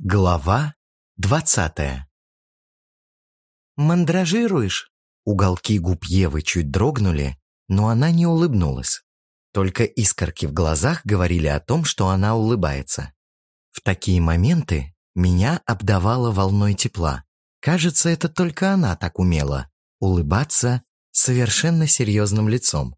Глава двадцатая «Мандражируешь?» Уголки губ Евы чуть дрогнули, но она не улыбнулась. Только искорки в глазах говорили о том, что она улыбается. В такие моменты меня обдавало волной тепла. Кажется, это только она так умела улыбаться совершенно серьезным лицом.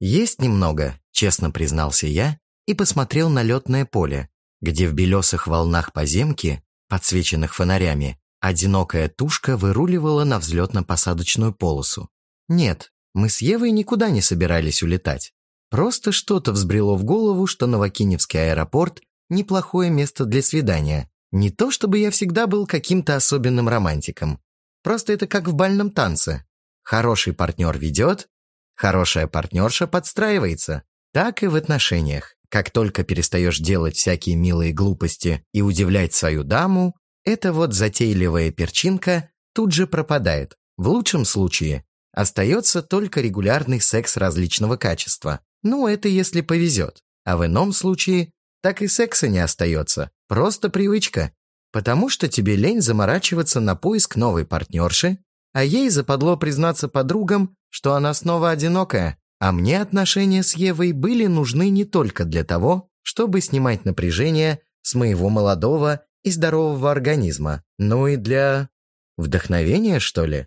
«Есть немного», — честно признался я и посмотрел на летное поле, где в белесых волнах поземки, подсвеченных фонарями, одинокая тушка выруливала на взлетно-посадочную полосу. Нет, мы с Евой никуда не собирались улетать. Просто что-то взбрело в голову, что Новокиневский аэропорт – неплохое место для свидания. Не то чтобы я всегда был каким-то особенным романтиком. Просто это как в бальном танце. Хороший партнер ведет, хорошая партнерша подстраивается. Так и в отношениях. Как только перестаешь делать всякие милые глупости и удивлять свою даму, эта вот затейливая перчинка тут же пропадает. В лучшем случае остается только регулярный секс различного качества. Ну, это если повезет. А в ином случае так и секса не остается. Просто привычка. Потому что тебе лень заморачиваться на поиск новой партнерши, а ей западло признаться подругам, что она снова одинокая, а мне отношения с Евой были нужны не только для того, чтобы снимать напряжение с моего молодого и здорового организма, но и для... вдохновения, что ли?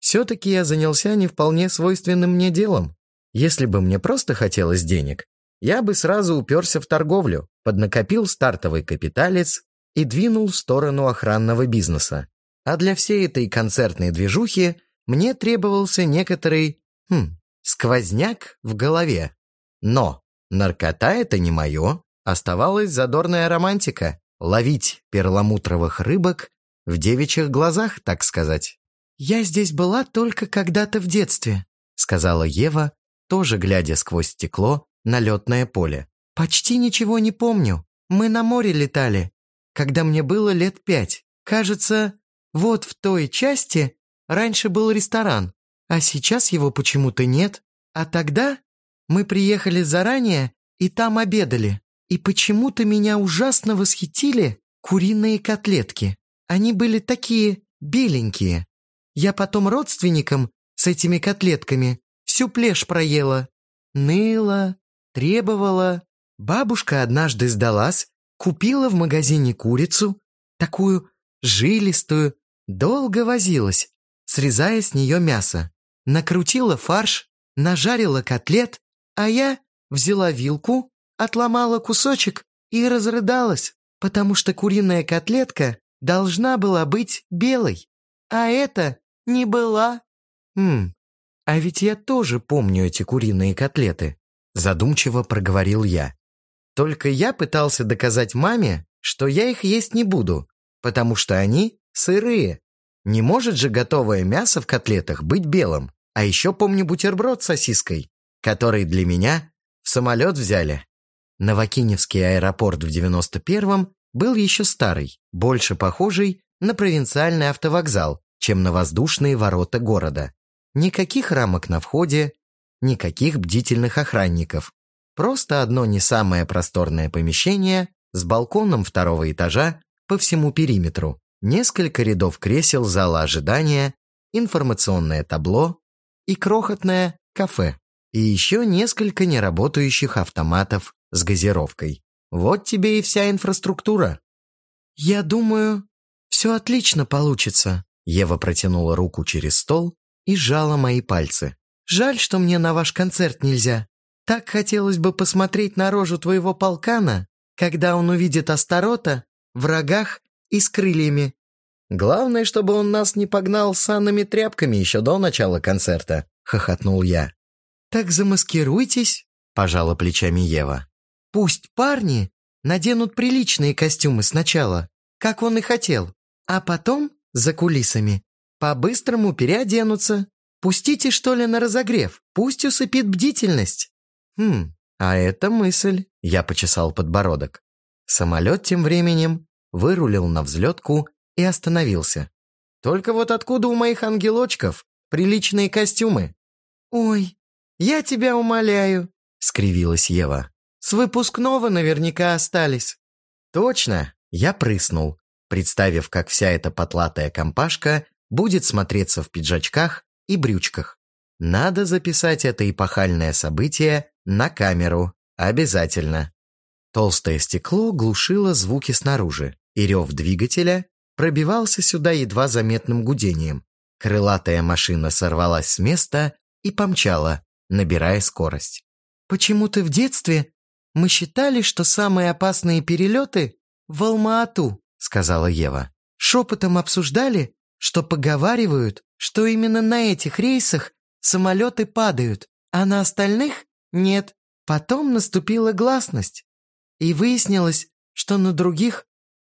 Все-таки я занялся не вполне свойственным мне делом. Если бы мне просто хотелось денег, я бы сразу уперся в торговлю, поднакопил стартовый капиталец и двинул в сторону охранного бизнеса. А для всей этой концертной движухи мне требовался некоторый, хм, Сквозняк в голове. Но наркота это не мое. Оставалась задорная романтика. Ловить перламутровых рыбок в девичьих глазах, так сказать. «Я здесь была только когда-то в детстве», сказала Ева, тоже глядя сквозь стекло на летное поле. «Почти ничего не помню. Мы на море летали, когда мне было лет пять. Кажется, вот в той части раньше был ресторан. А сейчас его почему-то нет. А тогда мы приехали заранее и там обедали. И почему-то меня ужасно восхитили куриные котлетки. Они были такие беленькие. Я потом родственникам с этими котлетками всю плешь проела. Ныла, требовала. Бабушка однажды сдалась, купила в магазине курицу, такую жилистую, долго возилась, срезая с нее мясо накрутила фарш, нажарила котлет, а я взяла вилку, отломала кусочек и разрыдалась, потому что куриная котлетка должна была быть белой, а это не была. Хм, а ведь я тоже помню эти куриные котлеты, задумчиво проговорил я. Только я пытался доказать маме, что я их есть не буду, потому что они сырые. Не может же готовое мясо в котлетах быть белым. А еще помню бутерброд с сосиской, который для меня в самолет взяли. Новокиневский аэропорт в 91-м был еще старый, больше похожий на провинциальный автовокзал, чем на воздушные ворота города. Никаких рамок на входе, никаких бдительных охранников. Просто одно не самое просторное помещение с балконом второго этажа по всему периметру несколько рядов кресел зала ожидания, информационное табло и крохотное кафе. И еще несколько неработающих автоматов с газировкой. Вот тебе и вся инфраструктура. «Я думаю, все отлично получится», Ева протянула руку через стол и сжала мои пальцы. «Жаль, что мне на ваш концерт нельзя. Так хотелось бы посмотреть на рожу твоего полкана, когда он увидит Астарота в рогах и с крыльями. Главное, чтобы он нас не погнал санными тряпками еще до начала концерта», — хохотнул я. «Так замаскируйтесь», — пожала плечами Ева. «Пусть парни наденут приличные костюмы сначала, как он и хотел, а потом, за кулисами, по-быстрому переоденутся. Пустите, что ли, на разогрев, пусть усыпит бдительность». «Хм, а это мысль», — я почесал подбородок. Самолет тем временем вырулил на взлетку и остановился. «Только вот откуда у моих ангелочков приличные костюмы?» «Ой, я тебя умоляю», — скривилась Ева. «С выпускного наверняка остались». «Точно!» — я прыснул. представив, как вся эта потлатая компашка будет смотреться в пиджачках и брючках. Надо записать это эпохальное событие на камеру. Обязательно. Толстое стекло глушило звуки снаружи, и рев двигателя пробивался сюда едва заметным гудением. Крылатая машина сорвалась с места и помчала, набирая скорость. «Почему-то в детстве мы считали, что самые опасные перелеты в Алма-Ату», сказала Ева. «Шепотом обсуждали, что поговаривают, что именно на этих рейсах самолеты падают, а на остальных нет. Потом наступила гласность, и выяснилось, что на других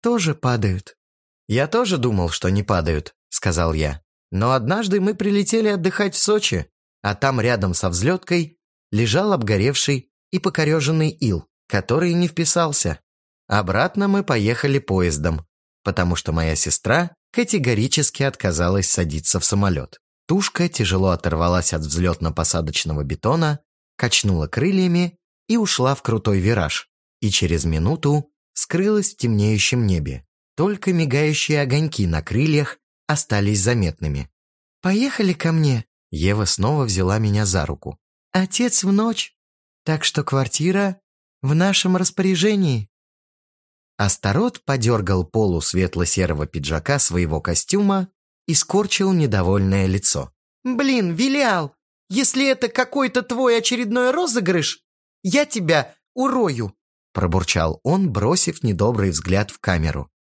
тоже падают». «Я тоже думал, что не падают», — сказал я. «Но однажды мы прилетели отдыхать в Сочи, а там рядом со взлеткой лежал обгоревший и покореженный ил, который не вписался. Обратно мы поехали поездом, потому что моя сестра категорически отказалась садиться в самолет. Тушка тяжело оторвалась от взлетно-посадочного бетона, качнула крыльями и ушла в крутой вираж, и через минуту скрылась в темнеющем небе. Только мигающие огоньки на крыльях остались заметными. «Поехали ко мне!» Ева снова взяла меня за руку. «Отец в ночь, так что квартира в нашем распоряжении». Астарот подергал полу светло-серого пиджака своего костюма и скорчил недовольное лицо. «Блин, Вилиал, если это какой-то твой очередной розыгрыш, я тебя урою!» Пробурчал он, бросив недобрый взгляд в камеру.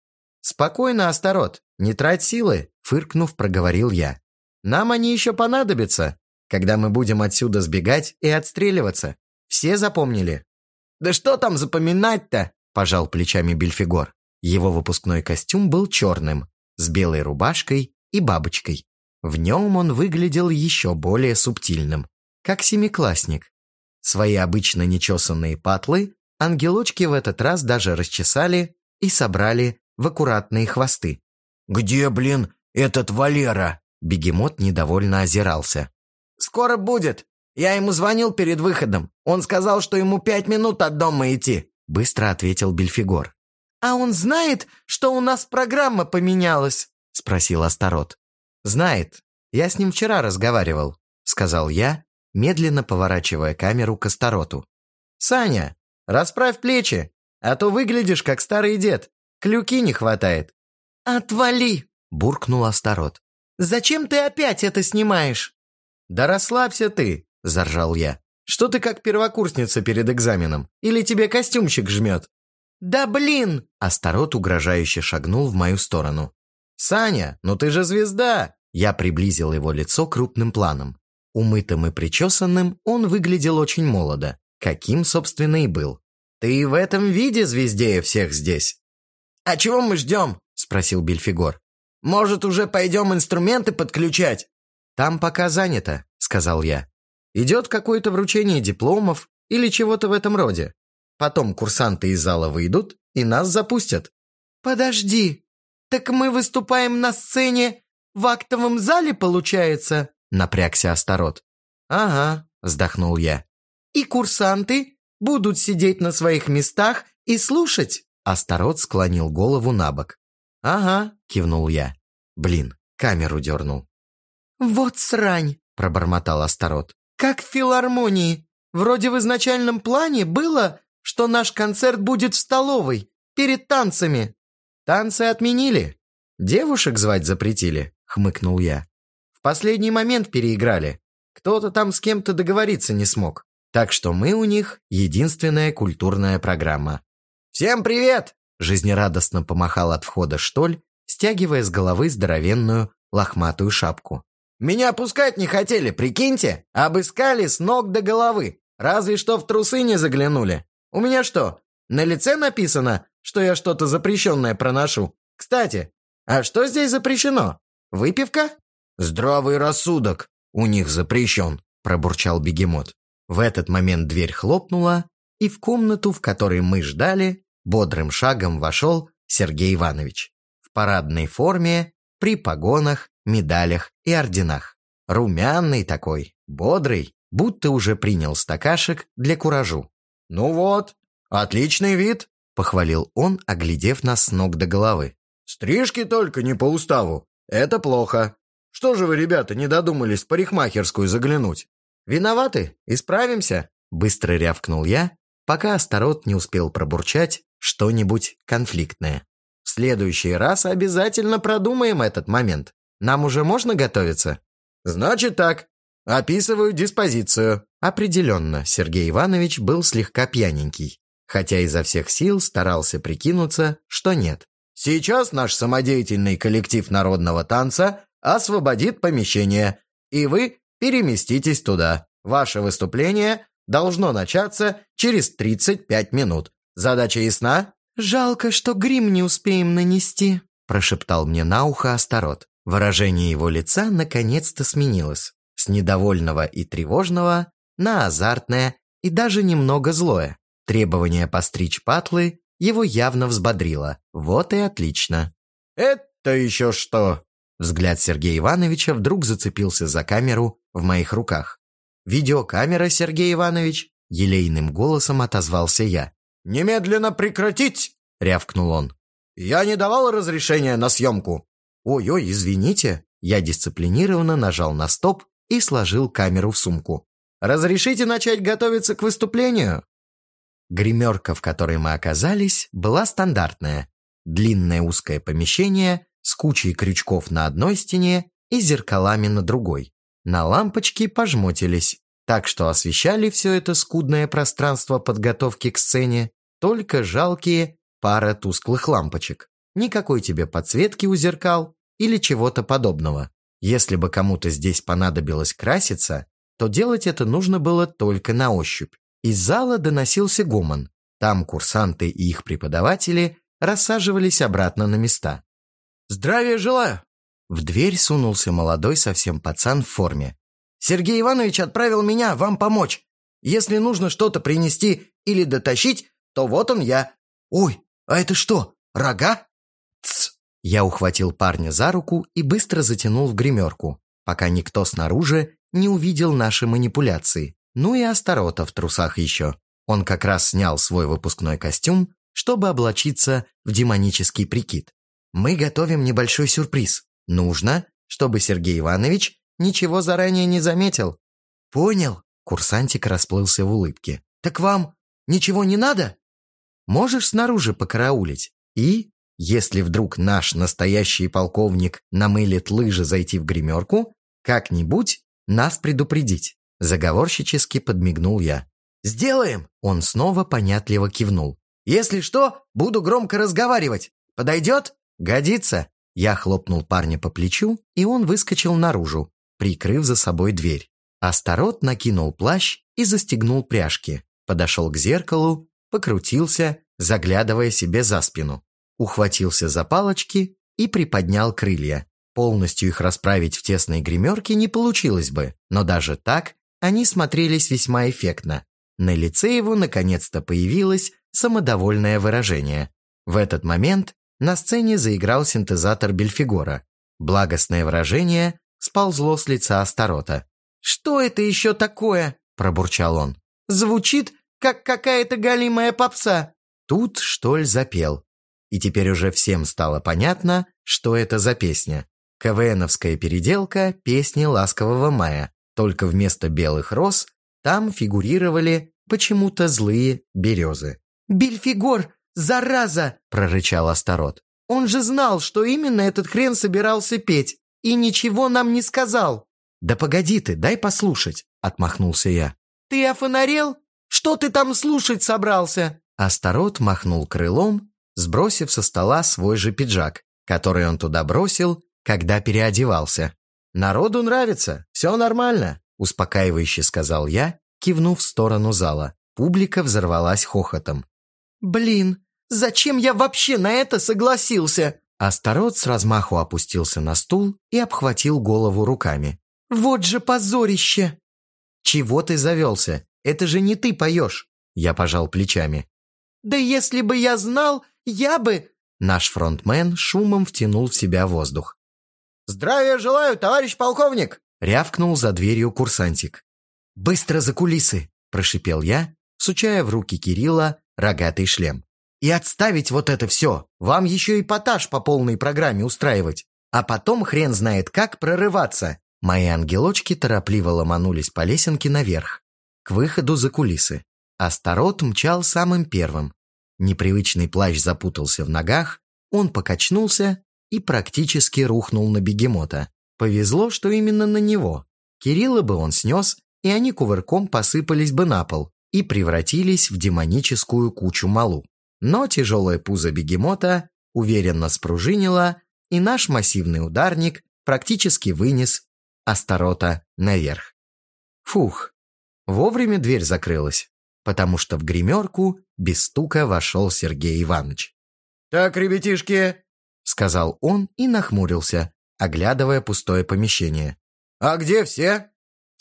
«Спокойно, Астарот, не трать силы!» Фыркнув, проговорил я. «Нам они еще понадобятся, когда мы будем отсюда сбегать и отстреливаться. Все запомнили?» «Да что там запоминать-то?» пожал плечами Бельфигор. Его выпускной костюм был черным, с белой рубашкой и бабочкой. В нем он выглядел еще более субтильным, как семиклассник. Свои обычно нечесанные патлы ангелочки в этот раз даже расчесали и собрали в аккуратные хвосты. «Где, блин, этот Валера?» Бегемот недовольно озирался. «Скоро будет. Я ему звонил перед выходом. Он сказал, что ему пять минут от дома идти. Быстро ответил Бельфигор. «А он знает, что у нас программа поменялась?» Спросил Астарот. «Знает. Я с ним вчера разговаривал», сказал я, медленно поворачивая камеру к Астароту. «Саня, расправь плечи, а то выглядишь как старый дед. Клюки не хватает». «Отвали!» буркнул Астарот. «Зачем ты опять это снимаешь?» «Да расслабься ты!» – заржал я. Что ты как первокурсница перед экзаменом? Или тебе костюмчик жмет?» «Да блин!» Астарот угрожающе шагнул в мою сторону. «Саня, ну ты же звезда!» Я приблизил его лицо крупным планом. Умытым и причесанным он выглядел очень молодо, каким, собственно, и был. «Ты в этом виде звездее всех здесь!» «А чего мы ждем?» – спросил Бельфигор. «Может, уже пойдем инструменты подключать?» «Там пока занято», – сказал я. Идет какое-то вручение дипломов или чего-то в этом роде. Потом курсанты из зала выйдут и нас запустят. «Подожди, так мы выступаем на сцене в актовом зале, получается?» Напрягся Астарот. «Ага», вздохнул я. «И курсанты будут сидеть на своих местах и слушать?» Астарот склонил голову на бок. «Ага», кивнул я. Блин, камеру дернул. «Вот срань!» – пробормотал Астарот. Как в филармонии. Вроде в изначальном плане было, что наш концерт будет в столовой, перед танцами. Танцы отменили. Девушек звать запретили, хмыкнул я. В последний момент переиграли. Кто-то там с кем-то договориться не смог. Так что мы у них единственная культурная программа. «Всем привет!» – жизнерадостно помахал от входа Штоль, стягивая с головы здоровенную лохматую шапку. Меня пускать не хотели, прикиньте. Обыскали с ног до головы. Разве что в трусы не заглянули. У меня что, на лице написано, что я что-то запрещенное проношу? Кстати, а что здесь запрещено? Выпивка? Здравый рассудок у них запрещен, пробурчал бегемот. В этот момент дверь хлопнула, и в комнату, в которой мы ждали, бодрым шагом вошел Сергей Иванович. В парадной форме, при погонах медалях и орденах. Румяный такой, бодрый, будто уже принял стакашек для куражу. «Ну вот, отличный вид», – похвалил он, оглядев нас с ног до головы. Стрижки только не по уставу. Это плохо. Что же вы, ребята, не додумались в парикмахерскую заглянуть? Виноваты, исправимся, быстро рявкнул я, пока Астарот не успел пробурчать что-нибудь конфликтное. В следующий раз обязательно продумаем этот момент. Нам уже можно готовиться? Значит так. Описываю диспозицию. Определенно, Сергей Иванович был слегка пьяненький, хотя изо всех сил старался прикинуться, что нет. Сейчас наш самодеятельный коллектив народного танца освободит помещение, и вы переместитесь туда. Ваше выступление должно начаться через 35 минут. Задача ясна? «Жалко, что грим не успеем нанести», – прошептал мне на ухо Астарот. Выражение его лица наконец-то сменилось. С недовольного и тревожного на азартное и даже немного злое. Требование постричь патлы его явно взбодрило. Вот и отлично. «Это еще что?» Взгляд Сергея Ивановича вдруг зацепился за камеру в моих руках. «Видеокамера, Сергей Иванович?» Елейным голосом отозвался я. «Немедленно прекратить!» — рявкнул он. «Я не давал разрешения на съемку». «Ой-ой, извините». Я дисциплинированно нажал на стоп и сложил камеру в сумку. «Разрешите начать готовиться к выступлению?» Гримерка, в которой мы оказались, была стандартная. Длинное узкое помещение с кучей крючков на одной стене и зеркалами на другой. На лампочки пожмотились, так что освещали все это скудное пространство подготовки к сцене только жалкие пара тусклых лампочек. Никакой тебе подсветки у зеркал или чего-то подобного. Если бы кому-то здесь понадобилось краситься, то делать это нужно было только на ощупь. Из зала доносился гомон. Там курсанты и их преподаватели рассаживались обратно на места. «Здравия желаю!» В дверь сунулся молодой совсем пацан в форме. Сергей Иванович отправил меня вам помочь. Если нужно что-то принести или дотащить, то вот он я. Ой, а это что, рога? Тсс. Я ухватил парня за руку и быстро затянул в гримерку, пока никто снаружи не увидел наши манипуляции. Ну и Астарота в трусах еще. Он как раз снял свой выпускной костюм, чтобы облачиться в демонический прикид. Мы готовим небольшой сюрприз. Нужно, чтобы Сергей Иванович Ничего заранее не заметил». «Понял», — курсантик расплылся в улыбке. «Так вам ничего не надо?» «Можешь снаружи покараулить. И, если вдруг наш настоящий полковник намылит лыжи зайти в гримерку, как-нибудь нас предупредить». Заговорщически подмигнул я. «Сделаем!» Он снова понятливо кивнул. «Если что, буду громко разговаривать. Подойдет?» «Годится!» Я хлопнул парня по плечу, и он выскочил наружу, прикрыв за собой дверь. Астарот накинул плащ и застегнул пряжки, подошел к зеркалу, покрутился, заглядывая себе за спину, ухватился за палочки и приподнял крылья. Полностью их расправить в тесной гримерке не получилось бы, но даже так они смотрелись весьма эффектно. На лице его наконец-то появилось самодовольное выражение. В этот момент на сцене заиграл синтезатор Бельфигора. Благостное выражение сползло с лица Астарота. «Что это еще такое?» – пробурчал он. «Звучит, как какая-то галимая попса». Тут Штоль запел. И теперь уже всем стало понятно, что это за песня. КВНовская переделка песни «Ласкового мая». Только вместо белых роз там фигурировали почему-то злые березы. «Бельфигор, зараза!» – прорычал Астарот. «Он же знал, что именно этот хрен собирался петь и ничего нам не сказал». «Да погоди ты, дай послушать», — отмахнулся я. «Ты офонарел? Что ты там слушать собрался?» Астарот махнул крылом, сбросив со стола свой же пиджак, который он туда бросил, когда переодевался. «Народу нравится, все нормально», — успокаивающе сказал я, кивнув в сторону зала. Публика взорвалась хохотом. «Блин, зачем я вообще на это согласился?» Астарот с размаху опустился на стул и обхватил голову руками. «Вот же позорище!» «Чего ты завелся? Это же не ты поешь!» Я пожал плечами. «Да если бы я знал, я бы...» Наш фронтмен шумом втянул в себя воздух. «Здравия желаю, товарищ полковник!» Рявкнул за дверью курсантик. «Быстро за кулисы!» – прошипел я, сучая в руки Кирилла рогатый шлем. И отставить вот это все. Вам еще эпатаж по полной программе устраивать. А потом хрен знает как прорываться. Мои ангелочки торопливо ломанулись по лесенке наверх, к выходу за кулисы. Астарот мчал самым первым. Непривычный плащ запутался в ногах, он покачнулся и практически рухнул на бегемота. Повезло, что именно на него. Кирилла бы он снес, и они кувырком посыпались бы на пол и превратились в демоническую кучу малу. Но тяжелое пузо бегемота уверенно спружинило, и наш массивный ударник практически вынес Астарота наверх. Фух, вовремя дверь закрылась, потому что в гримерку без стука вошел Сергей Иванович. «Так, ребятишки», — сказал он и нахмурился, оглядывая пустое помещение. «А где все?»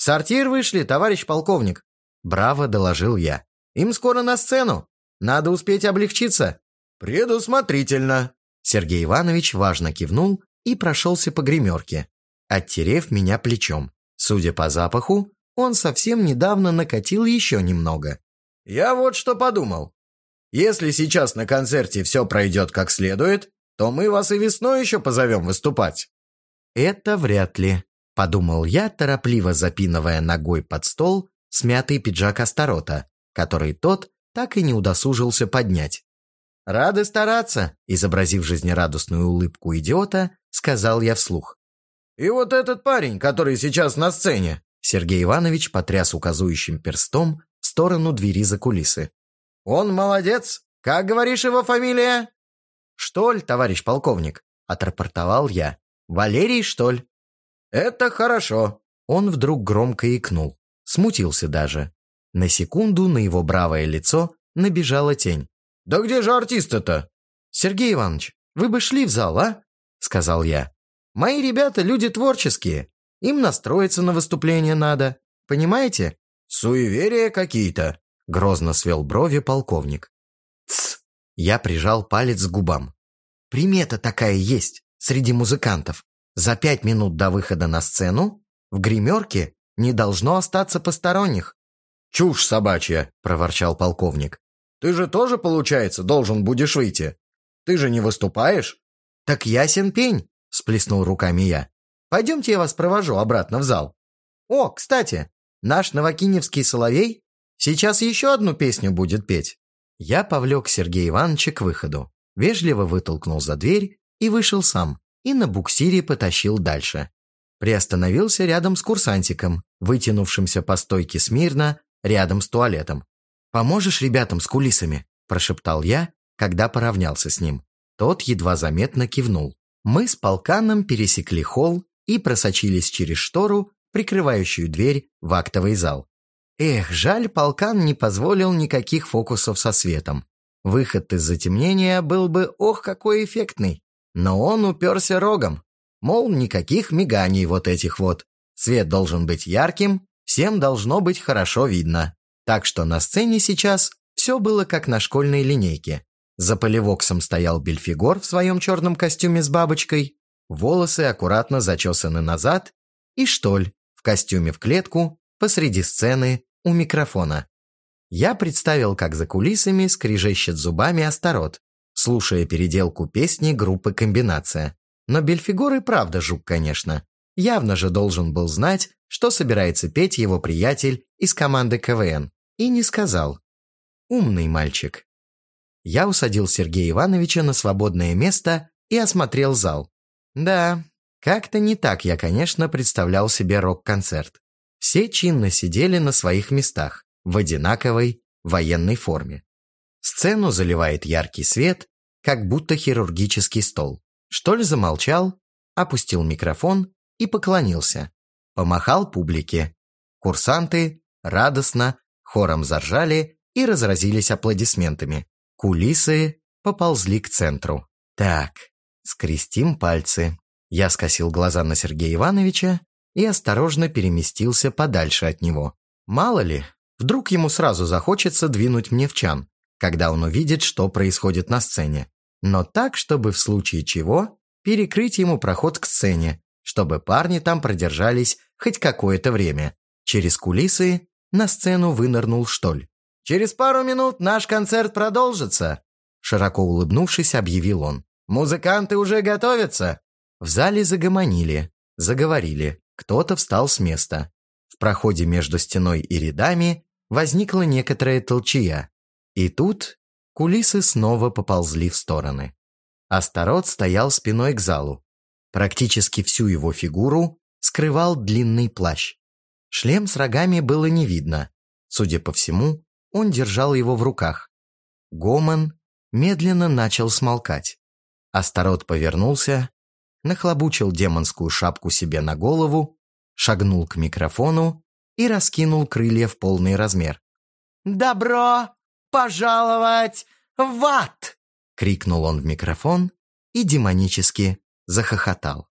сортир вышли, товарищ полковник», — браво доложил я. «Им скоро на сцену. Надо успеть облегчиться». «Предусмотрительно». Сергей Иванович важно кивнул и прошелся по гримерке, оттерев меня плечом. Судя по запаху, он совсем недавно накатил еще немного. «Я вот что подумал. Если сейчас на концерте все пройдет как следует, то мы вас и весной еще позовем выступать». «Это вряд ли», – подумал я, торопливо запинывая ногой под стол смятый пиджак Астарота, который тот так и не удосужился поднять. «Рады стараться», – изобразив жизнерадостную улыбку идиота, сказал я вслух. «И вот этот парень, который сейчас на сцене», Сергей Иванович потряс указующим перстом в сторону двери за кулисы. «Он молодец. Как говоришь его фамилия?» «Штоль, товарищ полковник», – отрапортовал я. «Валерий Штоль». «Это хорошо». Он вдруг громко икнул. Смутился даже. На секунду на его бравое лицо набежала тень. «Да где же артисты-то?» «Сергей Иванович, вы бы шли в зал, а?» – сказал я. «Мои ребята люди творческие. Им настроиться на выступление надо. Понимаете?» «Суеверия какие-то», – грозно свел брови полковник. «Тсс!» – я прижал палец к губам. «Примета такая есть среди музыкантов. За пять минут до выхода на сцену в гримерке не должно остаться посторонних». «Чушь собачья!» – проворчал полковник. «Ты же тоже, получается, должен будешь выйти. Ты же не выступаешь?» «Так ясен пень!» – сплеснул руками я. «Пойдемте я вас провожу обратно в зал. О, кстати, наш новокиневский соловей сейчас еще одну песню будет петь». Я повлек Сергея Ивановича к выходу, вежливо вытолкнул за дверь и вышел сам, и на буксире потащил дальше. Приостановился рядом с курсантиком, вытянувшимся по стойке смирно, рядом с туалетом. «Поможешь ребятам с кулисами?» – прошептал я, когда поравнялся с ним. Тот едва заметно кивнул. Мы с полканом пересекли холл и просочились через штору, прикрывающую дверь в актовый зал. Эх, жаль, полкан не позволил никаких фокусов со светом. Выход из затемнения был бы ох какой эффектный. Но он уперся рогом. Мол, никаких миганий вот этих вот. Свет должен быть ярким, всем должно быть хорошо видно. Так что на сцене сейчас все было как на школьной линейке. За полевоксом стоял Бельфигор в своем черном костюме с бабочкой, волосы аккуратно зачесаны назад, и Штоль в костюме в клетку посреди сцены у микрофона. Я представил, как за кулисами скрежещет зубами Астарот, слушая переделку песни группы «Комбинация». Но Бельфигор и правда жук, конечно. Явно же должен был знать, что собирается петь его приятель из команды КВН. И не сказал. Умный мальчик. Я усадил Сергея Ивановича на свободное место и осмотрел зал. Да, как-то не так я, конечно, представлял себе рок-концерт. Все чинно сидели на своих местах, в одинаковой военной форме. Сцену заливает яркий свет, как будто хирургический стол. Штоль замолчал, опустил микрофон и поклонился. Помахал публике. Курсанты радостно, хором заржали и разразились аплодисментами. Кулисы поползли к центру. Так, скрестим пальцы. Я скосил глаза на Сергея Ивановича и осторожно переместился подальше от него. Мало ли, вдруг ему сразу захочется двинуть мне в чан, когда он увидит, что происходит на сцене. Но так, чтобы в случае чего перекрыть ему проход к сцене, чтобы парни там продержались хоть какое-то время. Через кулисы на сцену вынырнул Штоль. «Через пару минут наш концерт продолжится. широко улыбнувшись, объявил он. «Музыканты уже готовятся!» В зале загомонили, заговорили, кто-то встал с места. В проходе между стеной и рядами возникла некоторая толчья. И тут кулисы снова поползли в стороны. Астарот стоял спиной к залу. Практически всю его фигуру скрывал длинный плащ. Шлем с рогами было не видно. Судя по всему, он держал его в руках. Гомон медленно начал смолкать. Астарот повернулся, нахлобучил демонскую шапку себе на голову, шагнул к микрофону и раскинул крылья в полный размер. «Добро пожаловать в ад!» — крикнул он в микрофон и демонически захохотал.